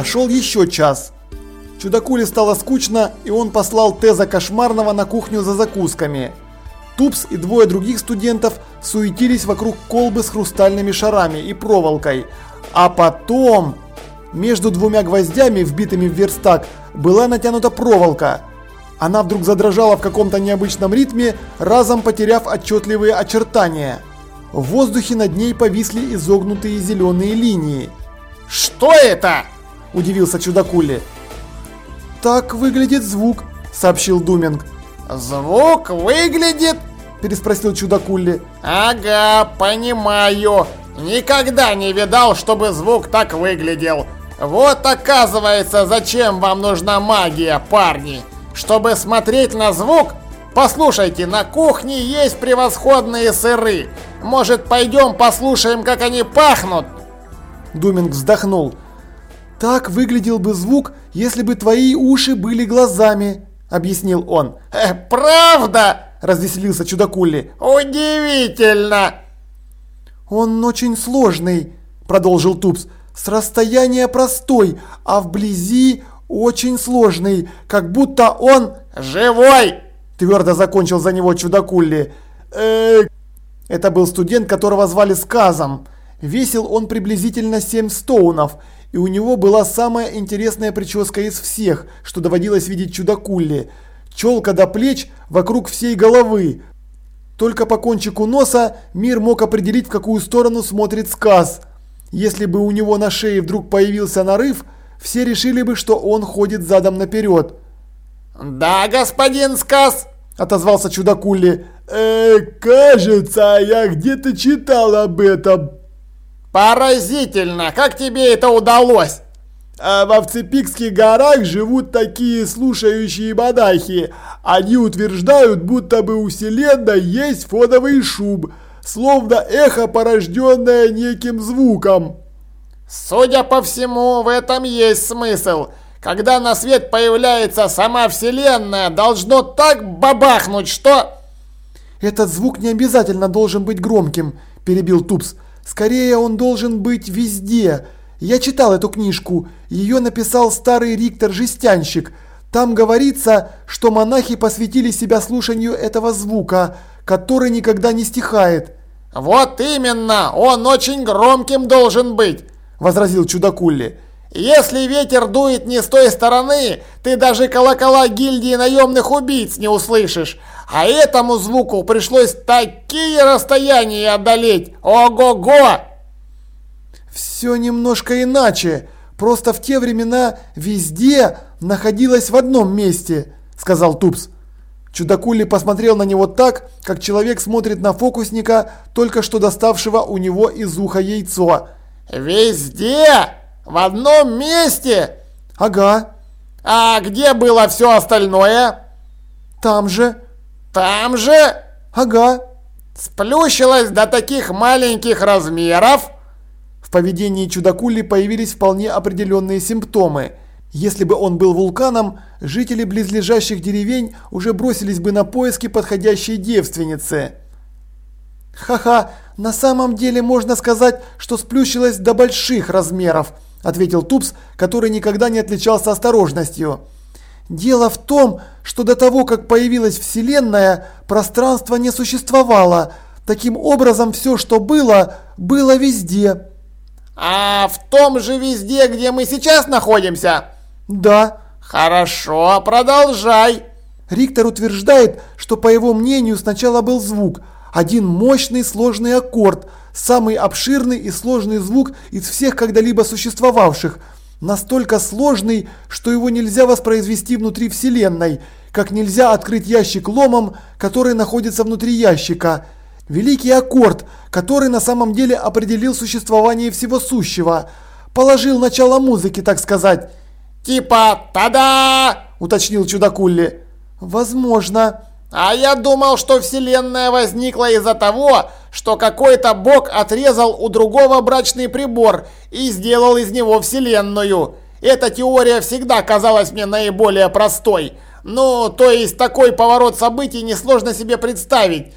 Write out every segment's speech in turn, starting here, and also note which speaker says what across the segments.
Speaker 1: Прошел еще час. Чудакуле стало скучно, и он послал Теза Кошмарного на кухню за закусками. Тупс и двое других студентов суетились вокруг колбы с хрустальными шарами и проволокой. А потом между двумя гвоздями, вбитыми в верстак, была натянута проволока. Она вдруг задрожала в каком-то необычном ритме, разом потеряв отчетливые очертания. В воздухе над ней повисли изогнутые зеленые линии.
Speaker 2: «Что это?» – удивился Чудакули.
Speaker 1: «Так выглядит звук», – сообщил Думинг.
Speaker 2: «Звук выглядит?»
Speaker 1: – переспросил Чудакули.
Speaker 2: «Ага, понимаю. Никогда не видал, чтобы звук так выглядел. Вот оказывается, зачем вам нужна магия, парни. Чтобы смотреть на звук? Послушайте, на кухне есть превосходные сыры. Может, пойдем послушаем, как они пахнут?»
Speaker 1: Думинг вздохнул. «Так выглядел бы звук, если бы твои уши были глазами», — объяснил он.
Speaker 2: «Э, «Правда?» — развеселился Чудакули. «Удивительно!»
Speaker 1: «Он очень сложный», — продолжил Тупс. «С расстояния простой, а вблизи очень сложный, как будто он...»
Speaker 2: «Живой!»
Speaker 1: – твердо закончил за него Чудакулли. э Это был студент, которого звали Сказом. Весил он приблизительно 7 стоунов, и у него была самая интересная прическа из всех, что доводилось видеть Чудакулли. Челка до плеч вокруг всей головы. Только по кончику носа мир мог определить, в какую сторону смотрит Сказ. Если бы у него на шее вдруг появился нарыв, все решили бы, что он ходит задом наперед.
Speaker 2: «Да, господин Сказ!»
Speaker 1: – отозвался Чудакулли. «Э, кажется, я где-то читал об этом».
Speaker 2: «Поразительно! Как тебе это удалось?»
Speaker 1: А в Овцепикских горах живут такие слушающие бадахи. Они утверждают, будто бы у Вселенной есть фоновый шум, словно эхо, порожденное неким звуком.
Speaker 2: Судя по всему, в этом есть смысл. Когда на свет появляется сама Вселенная, должно так бабахнуть, что...
Speaker 1: Этот звук не обязательно должен быть громким, перебил Тупс. Скорее он должен быть везде. Я читал эту книжку. Ее написал старый Риктор-жестянщик. Там говорится, что монахи посвятили себя слушанию этого звука, который никогда не стихает.
Speaker 2: «Вот именно! Он очень громким должен быть!» – возразил Чудакулли. «Если ветер дует не с той стороны, ты даже колокола гильдии наемных убийц не услышишь. А этому звуку пришлось такие расстояния одолеть! Ого-го!»
Speaker 1: «Все немножко иначе. Просто в те времена везде находилась в одном месте», – сказал Тупс. Чудакули посмотрел на него так, как человек смотрит на фокусника, только что доставшего у него из уха яйцо.
Speaker 2: «Везде? В одном месте?»
Speaker 1: «Ага».
Speaker 2: «А где было все остальное?»
Speaker 1: «Там же».
Speaker 2: «Там же?»
Speaker 1: «Ага».
Speaker 2: «Сплющилось до таких маленьких размеров?»
Speaker 1: В поведении чудакули появились вполне определенные симптомы. Если бы он был вулканом, жители близлежащих деревень уже бросились бы на поиски подходящей девственницы. «Ха-ха, на самом деле можно сказать, что сплющилось до больших размеров», ответил Тупс, который никогда не отличался осторожностью. «Дело в том, что до того, как появилась Вселенная, пространство не существовало. Таким образом, все, что было, было везде».
Speaker 2: А в том же везде, где мы сейчас находимся?
Speaker 1: Да.
Speaker 2: Хорошо, продолжай.
Speaker 1: Риктор утверждает, что по его мнению сначала был звук, один мощный сложный аккорд, самый обширный и сложный звук из всех когда-либо существовавших, настолько сложный, что его нельзя воспроизвести внутри Вселенной, как нельзя открыть ящик ломом, который находится внутри ящика. Великий аккорд, который на самом деле определил существование всего сущего. Положил начало музыки, так сказать.
Speaker 2: «Типа «Та-да!» – уточнил Чудакулли.
Speaker 1: «Возможно».
Speaker 2: «А я думал, что Вселенная возникла из-за того, что какой-то бог отрезал у другого брачный прибор и сделал из него Вселенную. Эта теория всегда казалась мне наиболее простой. Ну, то есть такой поворот событий несложно себе представить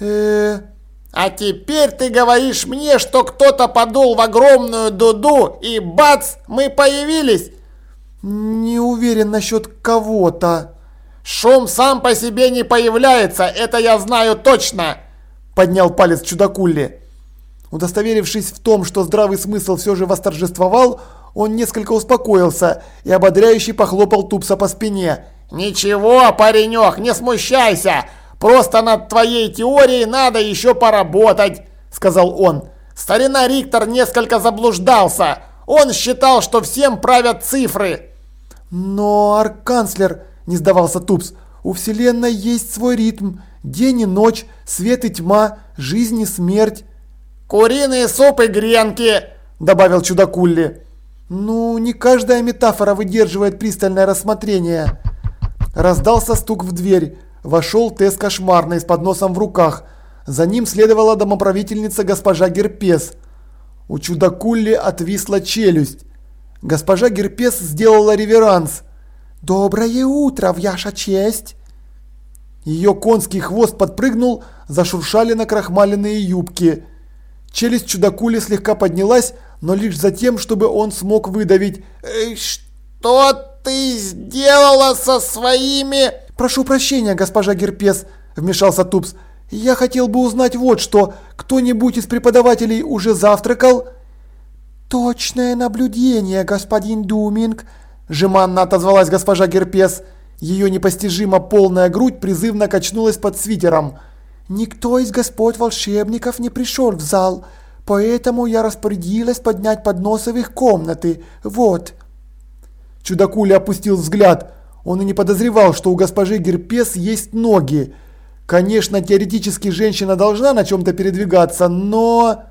Speaker 1: э
Speaker 2: А теперь ты говоришь мне, что кто-то подул в огромную дуду и бац, мы появились?
Speaker 1: Не уверен насчет кого-то.
Speaker 2: Шум сам по себе не появляется, это я знаю точно.
Speaker 1: Поднял палец чудакулли. Удостоверившись в том, что здравый смысл все же восторжествовал, он несколько успокоился и ободряюще похлопал Тупса по спине.
Speaker 2: «Ничего, паренек, не смущайся! Просто над твоей теорией надо еще поработать!» – сказал он. «Старина Риктор несколько заблуждался. Он считал, что всем правят цифры».
Speaker 1: «Но, арканцлер, – не сдавался Тупс, – у Вселенной есть свой ритм. День и ночь, свет и тьма, жизнь и смерть».
Speaker 2: «Куриные суп и гренки!» – добавил чудакулли.
Speaker 1: «Ну, не каждая метафора выдерживает пристальное рассмотрение». Раздался стук в дверь. Вошел Тесс кошмарный с подносом в руках. За ним следовала домоправительница госпожа Герпес. У чудакулли отвисла челюсть. Госпожа Герпес сделала реверанс. «Доброе утро, ваша честь!» Ее конский хвост подпрыгнул, зашуршали на крахмаленные юбки. Челюсть чудакули слегка поднялась, но лишь за тем, чтобы он смог выдавить
Speaker 2: «Э, «Что ты сделала со своими...»
Speaker 1: «Прошу прощения, госпожа Герпес», – вмешался Тупс. «Я хотел бы узнать вот что. Кто-нибудь из преподавателей уже завтракал?» «Точное наблюдение, господин Думинг», – жеманно отозвалась госпожа Герпес. Ее непостижимо полная грудь призывно качнулась под свитером. Никто из господ волшебников не пришел в зал, поэтому я распорядилась поднять подносы в их комнаты. Вот. Чудакуля опустил взгляд. Он и не подозревал, что у госпожи Герпес есть ноги. Конечно, теоретически женщина должна на чем-то передвигаться, но...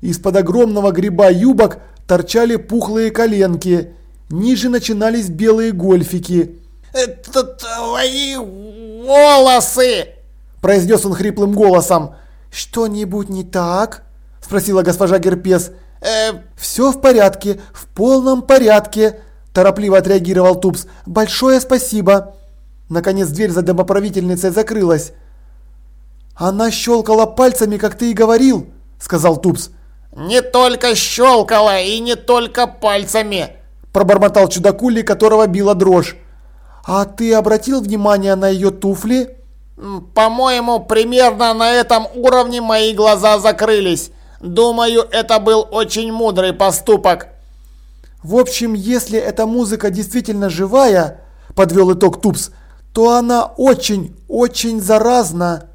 Speaker 1: Из-под огромного гриба юбок торчали пухлые коленки. Ниже начинались белые гольфики.
Speaker 2: «Это твои волосы!»
Speaker 1: произнес он хриплым голосом. «Что-нибудь не так?» – спросила госпожа Герпес. «Э, все в порядке, в полном порядке», – торопливо отреагировал Тупс. «Большое спасибо». Наконец дверь за домоправительницей закрылась. «Она щелкала пальцами, как ты и говорил», – сказал Тупс.
Speaker 2: «Не только щелкала и не только пальцами», –
Speaker 1: пробормотал чудакули, которого била дрожь. «А ты обратил внимание на ее туфли?»
Speaker 2: По-моему, примерно на этом уровне мои глаза закрылись. Думаю, это был очень мудрый поступок.
Speaker 1: В общем, если эта музыка действительно живая, подвел итог Тупс, то она очень, очень заразна.